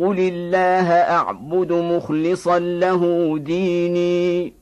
قل الله اعبد مخلصا له ديني